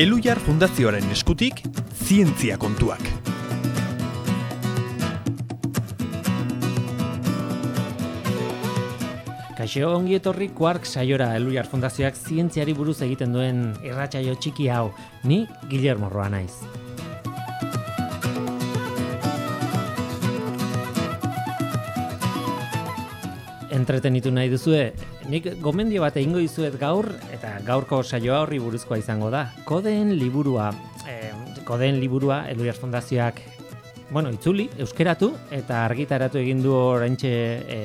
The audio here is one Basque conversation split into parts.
Elujar Fundazioaren eskutik, zientzia kontuak. Kaixo ongi etorri Quark saiora Elujar Fundazioak zientziari buruz egiten duen irratsaio txiki hau. Ni Guillermo Roa naiz. Entretenitu nahi duzue, nik gomendio bat egingo dizuet gaur, eta gaurko saioa horri buruzkoa izango da. Kodeen liburua, eh, kodeen liburua Elujar Fundazioak bueno, itzuli, euskeratu, eta argitaratu egin du oraintxe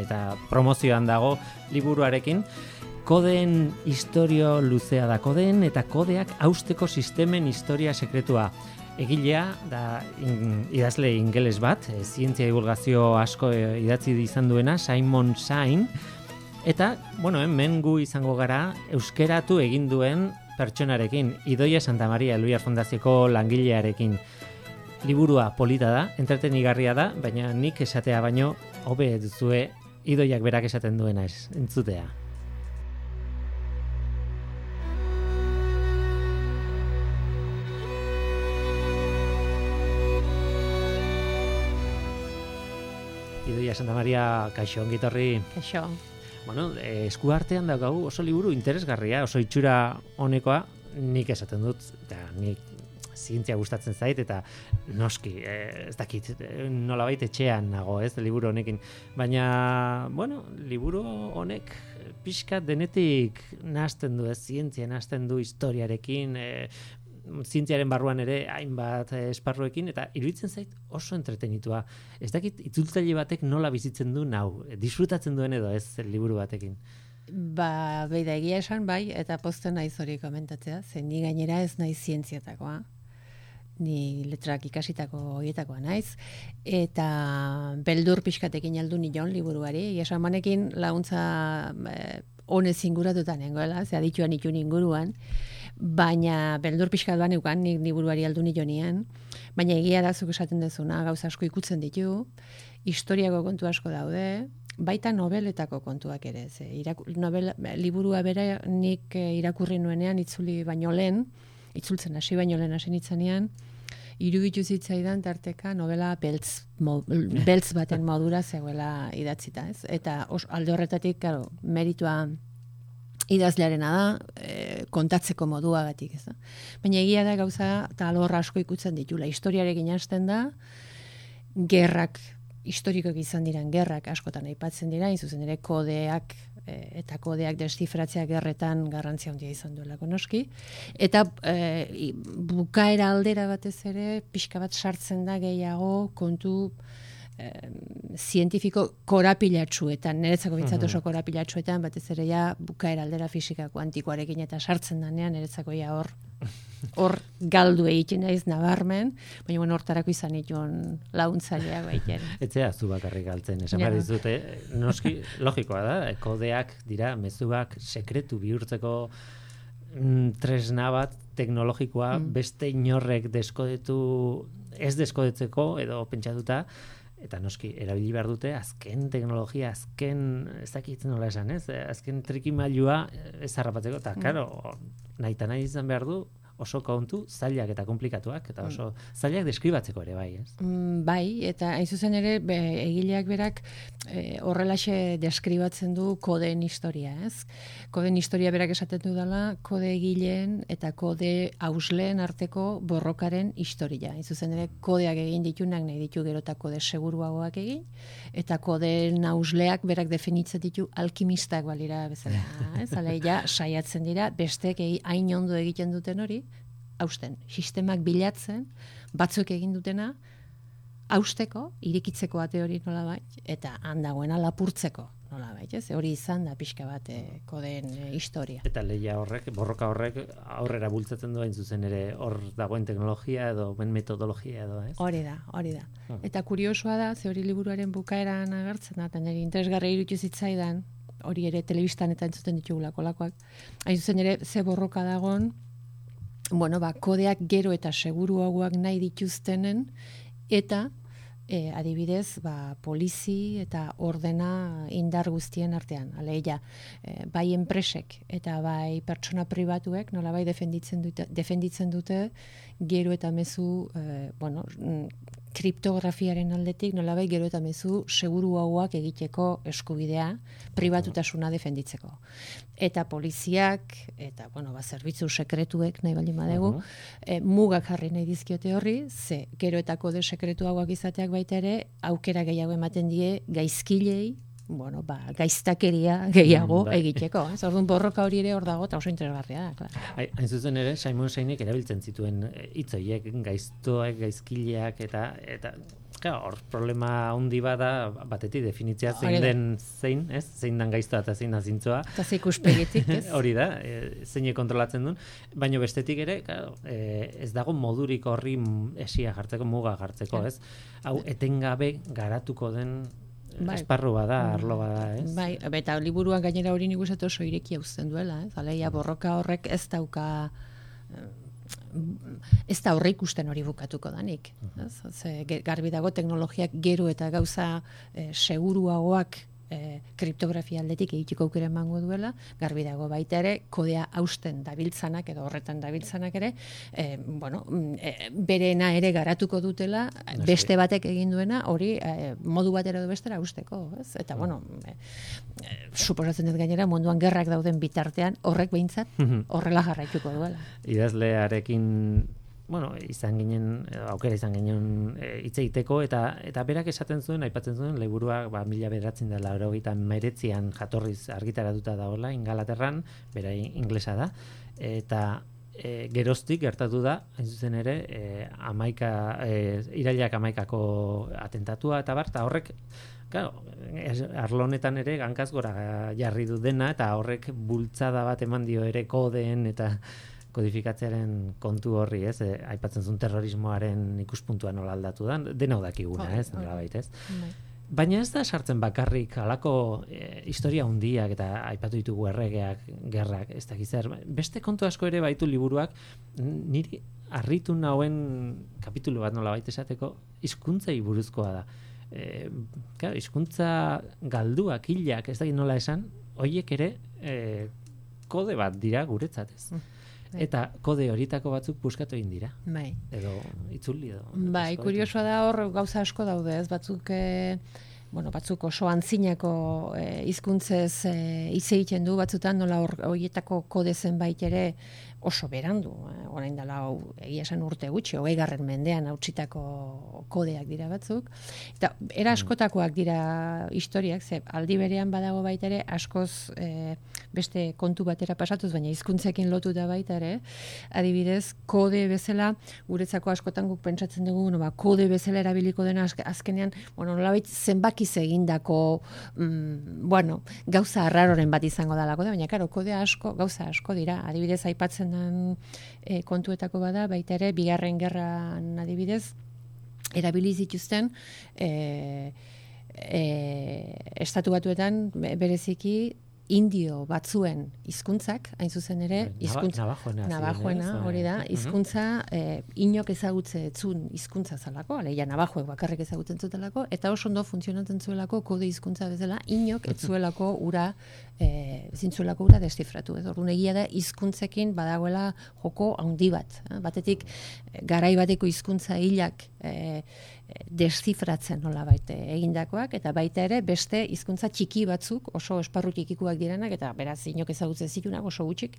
eta promozioan dago liburuarekin. Kodeen historio luzea da kodeen eta kodeak austeko sistemen historia sekretua. Egilea da in, idazle ingeles bat, e, zientzia divulgazio asko e, idatzi izan duena, Simon Sain, eta, bueno, hemen gu izango gara, euskeratu egin duen pertsonarekin, Idoia Santa Maria Eluiar Fondazioko langilearekin. Liburua polita da, entretenigarria da, baina nik esatea baino hobe duzue idoiak berak esaten duena ez, entzutea. Idoia Santa Maria, kaixo ongitorri. Kaixo. Bueno, eh, esku artean daukagu oso liburu interesgarria, oso itxura honekoa, nik esaten dut, eta nik zientzia gustatzen zait eta noski, eh, ez dakit, nolabait etxean nago, ez, liburu honekin. Baina, bueno, liburu honek pixka denetik nahasten du, ez, zientzia nahasten du historiarekin, eh, zientziaren barruan ere hainbat eh, esparruekin eta iruditzen zait oso entretenitua. Ez dakit itzultzaile batek nola bizitzen du nau, disfrutatzen duen edo ez liburu batekin. Ba, beida egia esan bai, eta posten naiz hori komentatzea, zen ni gainera ez naiz zientziatakoa. Ni letrak ikasitako horietakoa naiz. Eta beldur pixkatekin aldu nion liburuari. Esan manekin laguntza eh, honez inguratuta nengoela, ze adituan itun inguruan. Baina beldur pixkat ban eukan nik liburuari aldu nionian. Baina egia da zuk esaten dezuna, gauza asko ikutzen ditu. Historiako kontu asko daude, baita nobeletako kontuak ere. Ze, iraku, novela, liburua bere nik eh, irakurri nuenean itzuli baino lehen, itzultzen hasi baino lehen hasi nitzanean, iruditu zitzaidan tarteka novela beltz, mo, beltz baten modura zegoela idatzita, ez? Eta os, alde horretatik, claro, meritua idazlearena da, e, kontatzeko moduagatik, ez da? Baina egia da gauza, eta alor asko ikutzen ditula, historiarekin hasten da, gerrak, historikoak izan diran gerrak askotan aipatzen dira, zuzen ere kodeak e, eta kodeak destifratzea gerretan garrantzia handia izan duelako noski. Eta e, bukaera aldera batez ere, pixka bat sartzen da gehiago kontu zientifiko korapilatsuetan, niretzako bintzat oso korapilatsuetan, batez ere ja bukaera aldera fisika kuantikoarekin eta sartzen danean, niretzako ja hor hor galdu egiten naiz nabarmen, baina bueno, hortarako izan dituen laguntzailea baiten. Etzea zu bakarrik galtzen, esan behar dizute, noski logikoa da, kodeak dira mezuak sekretu bihurtzeko mm, tresna bat teknologikoa Mm. beste inorrek deskodetu ez deskodetzeko edo pentsatuta eta noski erabili behar dute azken teknologia, azken ez dakit nola esan, ez? Azken trikimailua ez harrapatzeko eta Mm. claro, nahi eta nahi izan behar du oso kontu zailak eta komplikatuak eta oso zailak deskribatzeko ere bai, ez? Mm, bai, eta hain zuzen ere be, egileak berak e, horrelaxe deskribatzen du kodeen historia, ez? Kodeen historia berak esaten du dela, kode egileen eta kode hausleen arteko borrokaren historia. Hain zuzen ere kodeak egin ditunak nahi ditu gero eta kode seguruagoak egin, eta kodeen hausleak berak definitzen ditu alkimistak balira bezala, ez? Alegia saiatzen dira, bestek hain ondo egiten duten hori, hausten, sistemak bilatzen, batzuk egin dutena, hausteko, irikitzeko ate hori nola eta handagoena lapurtzeko nola ez? Hori izan da pixka bat eh, kodeen eh, historia. Eta leia horrek, borroka horrek aurrera bultzatzen du hain zuzen ere hor dagoen teknologia edo ben metodologia edo, ez? Hori da, hori da. Hmm. Eta kuriosoa da, ze hori liburuaren bukaeran agertzen da, eta nire interesgarri iruditu zitzaidan, hori ere telebistan eta entzuten ditugulako lakoak. Hain zuzen ere, ze borroka dagon, bueno, ba, kodeak gero eta seguruagoak nahi dituztenen, eta e, adibidez, ba, polizi eta ordena indar guztien artean. Aleia, e, bai enpresek eta bai pertsona pribatuek nola bai defenditzen dute, defenditzen dute gero eta mezu, e, bueno, kriptografiaren aldetik nolabai gero eta mezu seguru hauak egiteko eskubidea pribatutasuna defenditzeko. Eta poliziak eta bueno, ba zerbitzu sekretuek nahi baldin badegu, uh mugak jarri nahi dizkiote horri, ze gero eta kode sekretu hauak izateak baita ere aukera gehiago ematen die gaizkilei bueno, ba, gaiztakeria gehiago mm, bai. egiteko. Ez orduan borroka hori ere hor dago eta oso interesgarria da, klar. Hain zuzen ere, Simon Sainek erabiltzen zituen eh, hitz horiek, gaiztoak, gaizkileak eta eta hor problema handi bada batetik definitzea zein den zein, ez? Zein dan gaiztoa eta zein da zintzoa. Eta ze ikuspegitik, ez? hori da, e, zeinek kontrolatzen duen, baina bestetik ere, claro, e, ez dago modurik horri esia jartzeko, muga jartzeko, ez? Hau etengabe garatuko den bai. esparru bada, bai. arlo bada, ez? Bai, eta liburuan gainera hori nik uste oso irekia uzten duela, ez? Aleia borroka horrek ez dauka eh, ez da horre ikusten hori bukatuko danik. Ez? Ze, garbi dago teknologiak gero eta gauza e, seguruagoak e, kriptografia aldetik egiteko aukera emango duela, garbi dago baita ere, kodea hausten dabiltzanak edo horretan dabiltzanak ere, e, bueno, e, berena ere garatuko dutela, beste batek egin duena, hori e, modu batera edo bestera hausteko, ez? Eta, mm. bueno, e, e, suposatzen dut gainera, munduan gerrak dauden bitartean, horrek behintzat, mhm. horrela jarraituko duela. Idazlearekin bueno, izan ginen, aukera izan ginen e, hitz egiteko eta eta berak esaten zuen, aipatzen zuen, liburua ba, mila beratzen dela eta meretzian jatorriz argitaratuta daola, ingalaterran, bera inglesa da, eta e, geroztik gertatu da, hain zuzen ere, e, amaika, e, irailak amaikako atentatua, eta bar, eta horrek, Claro, arlonetan ere gankaz gora jarri du dena eta horrek bultzada bat eman dio ere kodeen eta kodifikatzearen kontu horri, ez? E, aipatzen zuen terrorismoaren ikuspuntua nola aldatu da, dena dakiguna, ez? Nola baita, ez? Bai. Baina ez da sartzen bakarrik halako e, historia hundiak eta aipatu ditugu erregeak, gerrak, ez da gizar. Beste kontu asko ere baitu liburuak, niri harritu nauen kapitulu bat nola baita esateko, hizkuntzei buruzkoa da. E, claro, hizkuntza galduak, hilak, ez da nola esan, hoiek ere e, kode bat dira guretzat ez. Mm. Bai. Eta kode horitako batzuk buskatu egin dira. Bai. Edo itzuli edo. Bai, kuriosoa da hor gauza asko daude, ez batzuk e, bueno, batzuk oso antzinako e, hizkuntzez e, hitz egiten du batzutan nola hor hoietako kode zenbait ere oso berandu, eh? orain dela egia esan urte gutxi, hogei garren mendean hautsitako kodeak dira batzuk, eta era mm. askotakoak dira historiak, ze aldi berean badago baita ere, askoz eh, beste kontu batera pasatuz, baina hizkuntzekin lotu da baita ere, adibidez, kode bezala, guretzako askotan guk pentsatzen dugu, no, ba, kode bezala erabiliko dena azkenean, bueno, nolabait zenbakiz egindako, mm, bueno, gauza arraroren bat izango dalako da, baina karo, kode asko, gauza asko dira, adibidez, aipatzen e, kontuetako bada, baita ere, bigarren gerran adibidez, erabili zituzten, e, e, estatu batuetan bereziki indio batzuen hizkuntzak hain zuzen ere hizkuntza nabajoena hori da hizkuntza eh, inok ezagutze etzun hizkuntza zalako aleia nabajoek bakarrik ezagutzen zutelako eta oso ondo funtzionatzen zuelako kode hizkuntza bezala inok etzuelako ura eh zintzuelako ura destifratu edo. Orduan egia da hizkuntzekin badagoela joko handi bat eh? batetik garai bateko hizkuntza hilak eh, desifratzen nola baite egindakoak, eta baita ere beste hizkuntza txiki batzuk, oso esparru txikikuak direnak, eta beraz inok ezagutzen zitunak oso gutxik,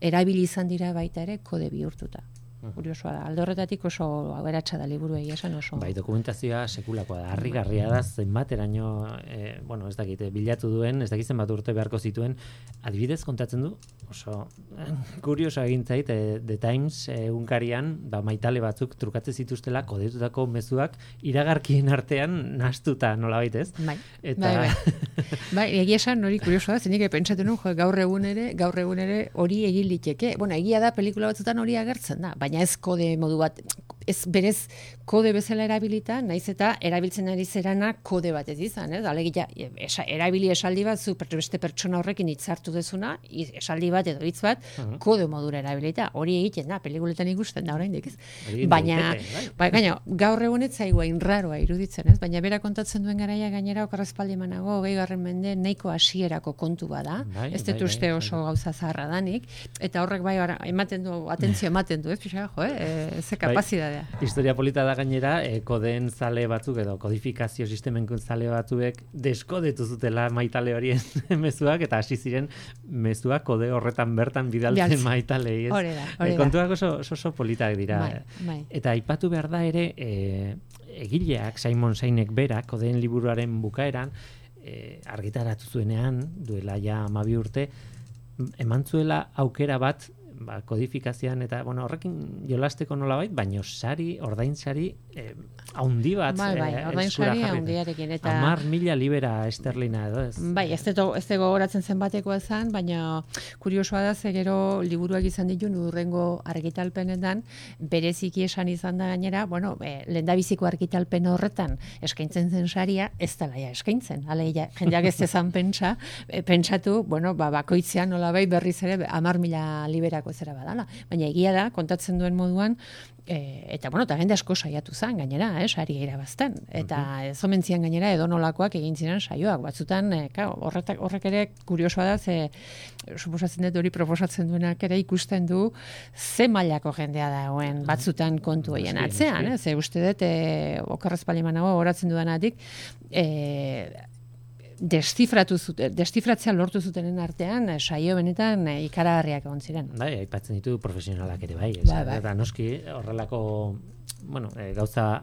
erabili izan dira baita ere kode bihurtuta. Kuriosoa da. Alde horretatik oso aberatsa da liburu egia esan oso. Bai, dokumentazioa sekulakoa da. Harrigarria da zenbateraino, eh, bueno, ez dakite, bilatu duen, ez dakit zenbat urte beharko zituen, adibidez kontatzen du, oso eh, kurioso egin zait, eh, The Times egunkarian, ba, maitale batzuk trukatzen zituztela kodetutako mezuak iragarkien artean nastuta, nola baitez? Bai, Eta... bai, bai. bai, egia esan hori kuriosoa da, zenik pentsatzen nu, gaur egun ere, gaur egun ere hori egin liteke. Bueno, egia da pelikula batzutan hori agertzen da, baina ez kode modu bat ez berez kode bezala erabilita, naiz eta erabiltzen ari zerana kode bat ez izan, ez? Alegia, esa, erabili esaldi bat, zu beste pertsona horrekin hitzartu dezuna, esaldi bat edo hitz bat, kode modura erabilita. Hori egiten da, pelikuletan ikusten da oraindik, ez? Baina, daiteke, bai, gaina, gaur egun ez zaigu raroa iruditzen, ez? Baina bera kontatzen duen garaia gainera okarrezpaldi emanago, gehi garren mende, nahiko hasierako kontu bada. Bai, ez bai, dut uste bai, oso bai. gauza zaharra danik. Eta horrek bai, ematen du, atentzio ematen du, ez? Pixa, jo, eh? E, ze Bai. Kapazidadea. Historia polita da gainera, e, kodeen zale batzuk edo kodifikazio sistemen zale batzuek deskodetu zutela maitale horien mezuak eta hasi ziren mezuak kode horretan bertan bidaltzen Bidaltzen. maitalei, ez? Hore da, E, hore da. kontuak oso, oso, politak dira. Bai, bai. Eta aipatu behar da ere, e, egileak, Simon Sainek berak, kodeen liburuaren bukaeran, e, argitaratu zuenean, duela ja amabi urte, eman zuela aukera bat, ba, kodifikazioan eta bueno, horrekin jolasteko nolabait, baino sari, ordainsari eh, haundi bat Bai, bai, eh, ordain eskura sari jarri. handiarekin, eta- Hamar mila libera esterlina edo ez. Bai, ez dut ez dut gogoratzen zenbatekoa zen, baina kuriosoa da ze gero liburuak izan ditu urrengo argitalpenetan bereziki esan izan da gainera, bueno, e, lehendabiziko argitalpen horretan eskaintzen zen saria ez dela ja eskaintzen. Alegia, jendeak ez dezan pentsa, e, pentsatu, bueno, ba bakoitzean nolabait berriz ere 10.000 liberako zera badala. Baina egia da kontatzen duen moduan E, eta bueno, eta jende asko saiatu zen gainera, eh, sari irabazten. Eta ez omentzian gainera edonolakoak egin ziren saioak. Batzutan, e, claro, horretak, horrek ere kuriosoa da, ze suposatzen dut hori proposatzen duenak ere ikusten du ze mailako jendea dagoen batzutan kontu hoien atzean, eh? Ze uste dut, e, okarrez palimanago horatzen dudanatik, e, destifratu zuten, destifratzea lortu zutenen artean, eh, saio benetan eh, ikaragarriak egon ziren. Bai, aipatzen ditu profesionalak ere bai, Bai, bai. eta noski horrelako bueno, e, gauza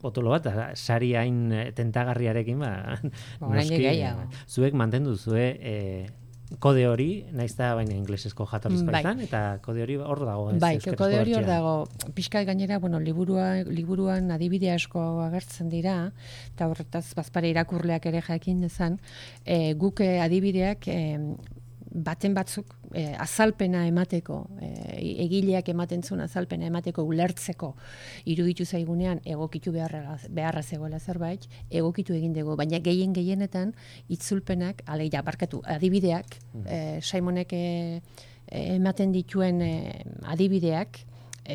potolo bat, sari hain eh, tentagarriarekin, ba, Ba, noski, gehiago. eh, zuek mantendu zue e, kode hori, naiz da baina inglesezko jatorrizkoa Bai. izan, eta kode hori hor dago. ez, Bai, kode hori hor dago. Pixka gainera, bueno, liburua, liburuan adibide asko agertzen dira, eta horretaz bazpare irakurleak ere jakin dezan, e, guk eh, adibideak e, baten batzuk e, azalpena emateko, e, egileak ematen zuen azalpena emateko ulertzeko iruditu zaigunean egokitu beharra, beharra zegoela zerbait, egokitu egin dugu, baina gehien gehienetan itzulpenak, alegia barkatu, adibideak, e, Simonek e, e, ematen dituen adibideak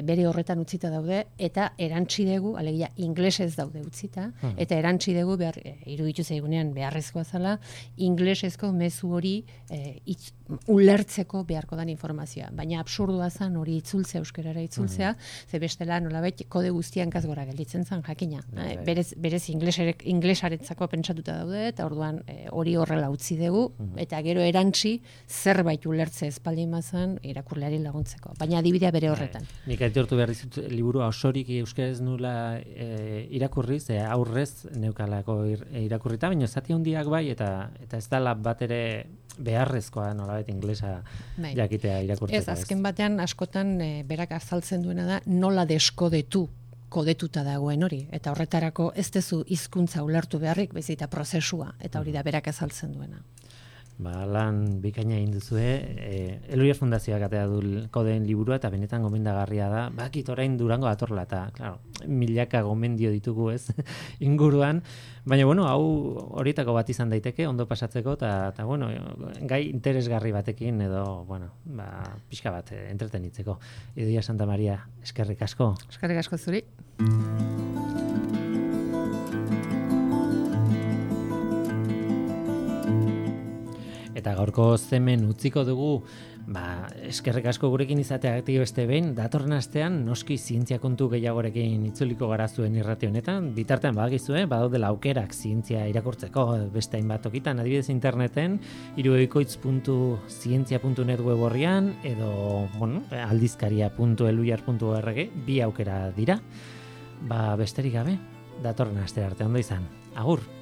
bere horretan utzita daude eta erantsi dugu, alegia inglesez daude utzita eta erantsi dugu behar e, iruditu zaigunean beharrezkoa zela inglesezko mezu hori e, itz, ulertzeko beharko dan informazioa. Baina absurdua zen hori itzultzea euskarara itzultzea, ze bestela nolabait kode guztian gora gelditzen zen jakina. Bai, Eh, bai. berez berez inglesarek inglesarentzako pentsatuta daude eta orduan e, hori horrela utzi dugu eta gero erantsi zerbait ulertze espaldin bazan irakurleari laguntzeko. Baina adibidea bere horretan. Bai. Nik aitortu behar dizut liburua osorik euskaraz nula e, irakurriz, e, aurrez neukalako ir, e, irakurrita, baina zati handiak bai, eta eta ez dala bat ere beharrezkoa nolabait inglesa Bai. jakitea irakurtzeko. Ez, azken batean askotan e, berak azaltzen duena da nola deskodetu kodetuta dagoen hori eta horretarako ez dezu hizkuntza ulertu beharrik, baizik eta prozesua eta hori da berak azaltzen duena. Ba, lan bikaina egin duzue, e, Eluia Fundazioak atea du kodeen liburua eta benetan gomendagarria da. Bakit orain Durango datorla eta, claro, milaka gomendio ditugu ez inguruan, baina bueno, hau horietako bat izan daiteke ondo pasatzeko eta eta bueno, gai interesgarri batekin edo, bueno, ba, pixka bat eh, entretenitzeko. Idoia Santa Maria, eskerrik asko. Eskerrik asko zuri. Eta gaurko zemen utziko dugu, ba, eskerrik asko gurekin izateagatik beste behin, datorren astean noski zientzia kontu gehiagorekin itzuliko gara zuen irrati honetan, bitartean badakizue, badaudela aukerak zientzia irakurtzeko beste hainbat tokitan, adibidez interneten, iruekoitz.zientzia.net web horrian, edo, bueno, aldizkaria.eluiar.org, bi aukera dira, ba, besterik gabe, datorren aste arte ondo izan. Agur!